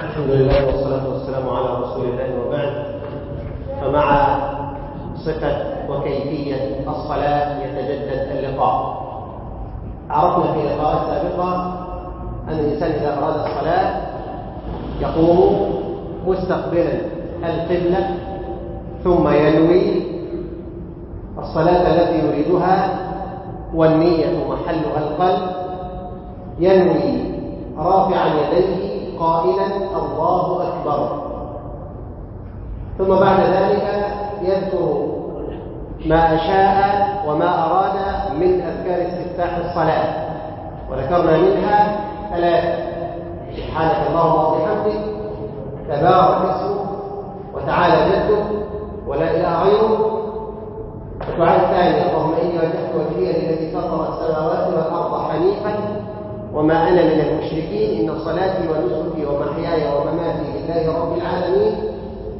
الحمد لله والصلاة والسلام على رسول الله وبعد فمع صفة وكيفية الصلاة يتجدد اللقاء. عرفنا في لقاءات سابقة أن الإنسان إذا أراد الصلاة يقوم مستقبلا القبلة ثم ينوي الصلاة التي يريدها والنية محلها القلب. ينوي رافعا يديه قائلا الله أكبر. ثم بعد ذلك يذكر ما شاء وما أراد من أذكار استفتاح الصلاة. وذكرنا منها ثلاثة سبحانك اللهم وبحمدك تبارك اسمك وتعالى جدك ولا إله غيرك. الدعاء الثاني اللهم إني وجهت وجهي للذي فطر السماوات والأرض حنيفا وما أنا من المشركين إن صلاتي ونسكي ومحياي ومماتي لله رب العالمين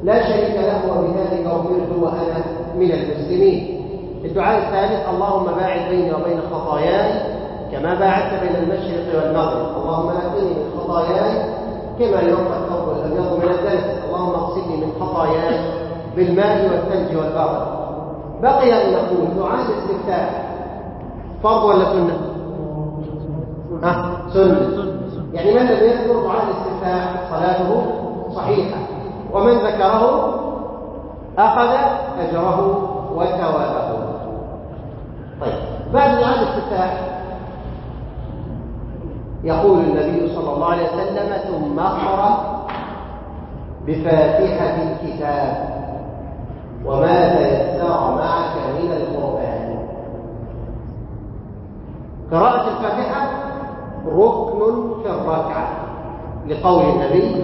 لا شريك له وبذلك أمرت وأنا من المسلمين. الدعاء الثالث اللهم باعد بيني وبين خطاياي كما باعدت بين المشرق والمغرب. اللهم نقني من خطاياي كما ينقى الثوب الأبيض من الدنس اللهم اغسلني من خطاياي بالماء والثلج والبرد. بقي أن نقول دعاء الاستفتاح فرض ولا سنة؟ ها؟ سنة. يعني من لم يذكر دعاء الاستفتاح صلاته صحيحة. ومن ذكره؟ أخذ أجره وثوابه. طيب بعد دعاء الاستفتاح يقول النبي صلى الله عليه وسلم ثم اقرأ بفاتحة الكتاب. وما تيسر معك من القرآن. قراءة الفاتحة؟ ركن في الركعة لقول النبي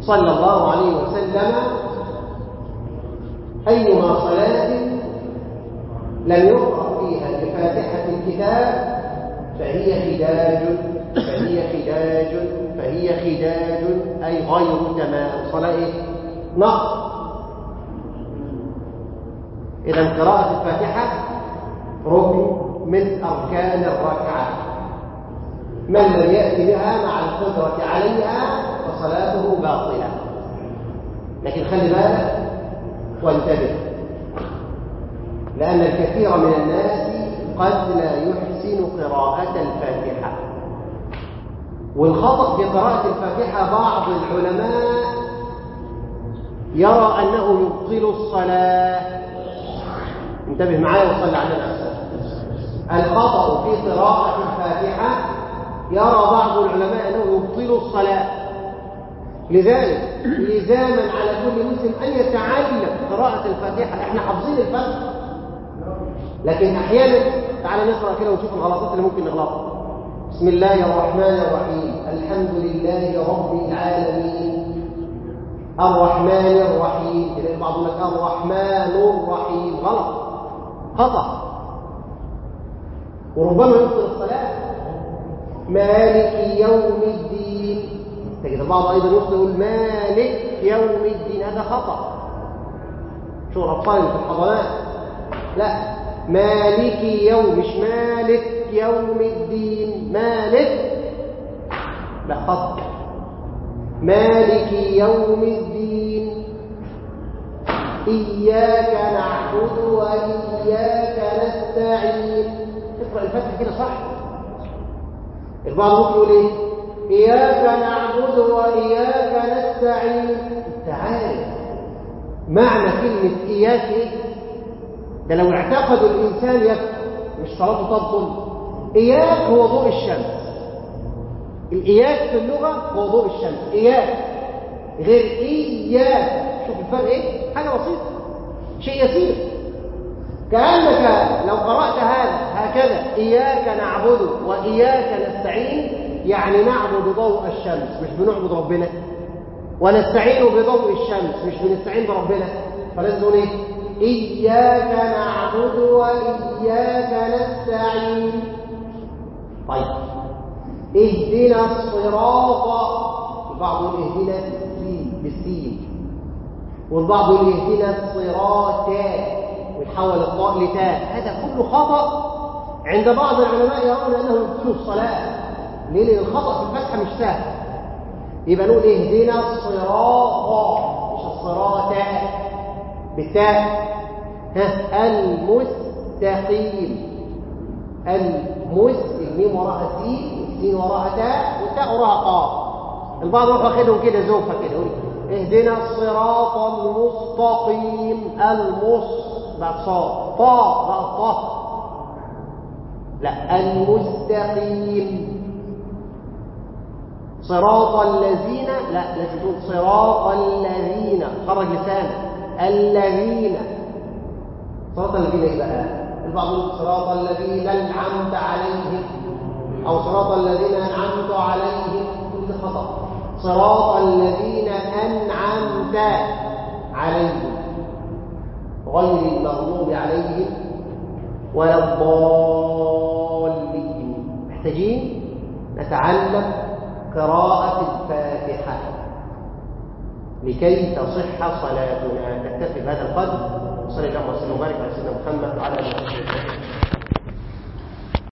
صلى الله عليه وسلم أيما صلاة لم يقرأ فيها بفاتحة الكتاب فهي خداج فهي خداج فهي خداج أي غير تمام صلاة. نقص إذا قراءة الفاتحة ركن من أركان الركعة. من لم يأتي بها مع القدرة عليها فصلاته باطلة. لكن خلي بالك وانتبه لأن الكثير من الناس قد لا يحسن قراءة الفاتحة. والخطأ في قراءة الفاتحة بعض العلماء يرى أنه يبطل الصلاة. انتبه معايا وصلى على نفسه الخطأ في قراءة الفاتحة يرى بعض العلماء أنه يبطل الصلاة. لذلك لزاما على كل مسلم أن يتعلم قراءة الفاتحة. إحنا حافظين الفاتحة. لكن أحيانا تعال نقرأ كده ونشوف الغلطات اللي ممكن نغلطها. بسم الله الرحمن الرحيم. الحمد لله رب العالمين. الرحمن الرحيم. تلاقي بعض لك الرحمن الرحيم. غلط. خطأ. وربما يبطل الصلاة. مالك يوم الدين. تجد البعض أيضا يقول مالك يوم الدين. هذا خطأ. شو الأطفال في الحضانات لا. مالك يوم مش مالك يوم الدين. مالك؟ لا خطأ. مالك يوم الدين. إياك نعبد وإياك نستعين. اقرأ الفتح كده صح؟ البعض يقول إيه؟ إياك نعبد وإياك نستعين. انت عارف معنى كلمة إياك إيه ده لو اعتقد الإنسان يكفر مش صلاته تبطل إياك هو ضوء الشمس. الإياك في اللغة هو ضوء الشمس. إياك. غير إياك. شوف الفرق إيه؟ حاجة بسيطة. شيء يسير. كأنك لو قرأت هذا هكذا إياك نعبد وإياك نستعين يعني نعبد ضوء الشمس مش بنعبد ربنا. ونستعين بضوء الشمس مش بنستعين بربنا. فلازم نقول إيه إياك نعبد وإياك نستعين. طيب. اهدنا الصراط. البعض يقول اهدنا السين بالسين والبعض يقول اهدنا الصراط. ويحول الطاء لتاء. هذا كله خطأ. عند بعض العلماء يرون أنه يبطل الصلاة. ليه؟ لأن الخطأ في الفتحة مش سهل يبقى نقول اهدنا الصراط. مش الصراط بالتاء. ها المستقيم. المس الميم وراءها سين والسين وراءها تاء والتاء وراءها قاف. البعض يروح واخدهم كده زوفة كده. يقول اهدنا الصراط المستقيم. المص بعد صاد. طاء بعد طه لا المستقيم صراط الذين لا لازم تقول صراط الذين. خرج لسانك الذين. صراط الذين إيه بقى؟ البعض يقول صراط الذين أنعمت عليهم. أو صراط الذين أنعمت عليهم. كل خطأ. صراط الذين أنعمت عليهم. غير المغضوب عليهم ولا الضالين. محتاجين نتعلم قراءة الفاتحة. لكي تصح صلاتنا. نكتفي بهذا القدر. وصلى الله وسلم وبارك على سيدنا محمد وعلى آله وصحبه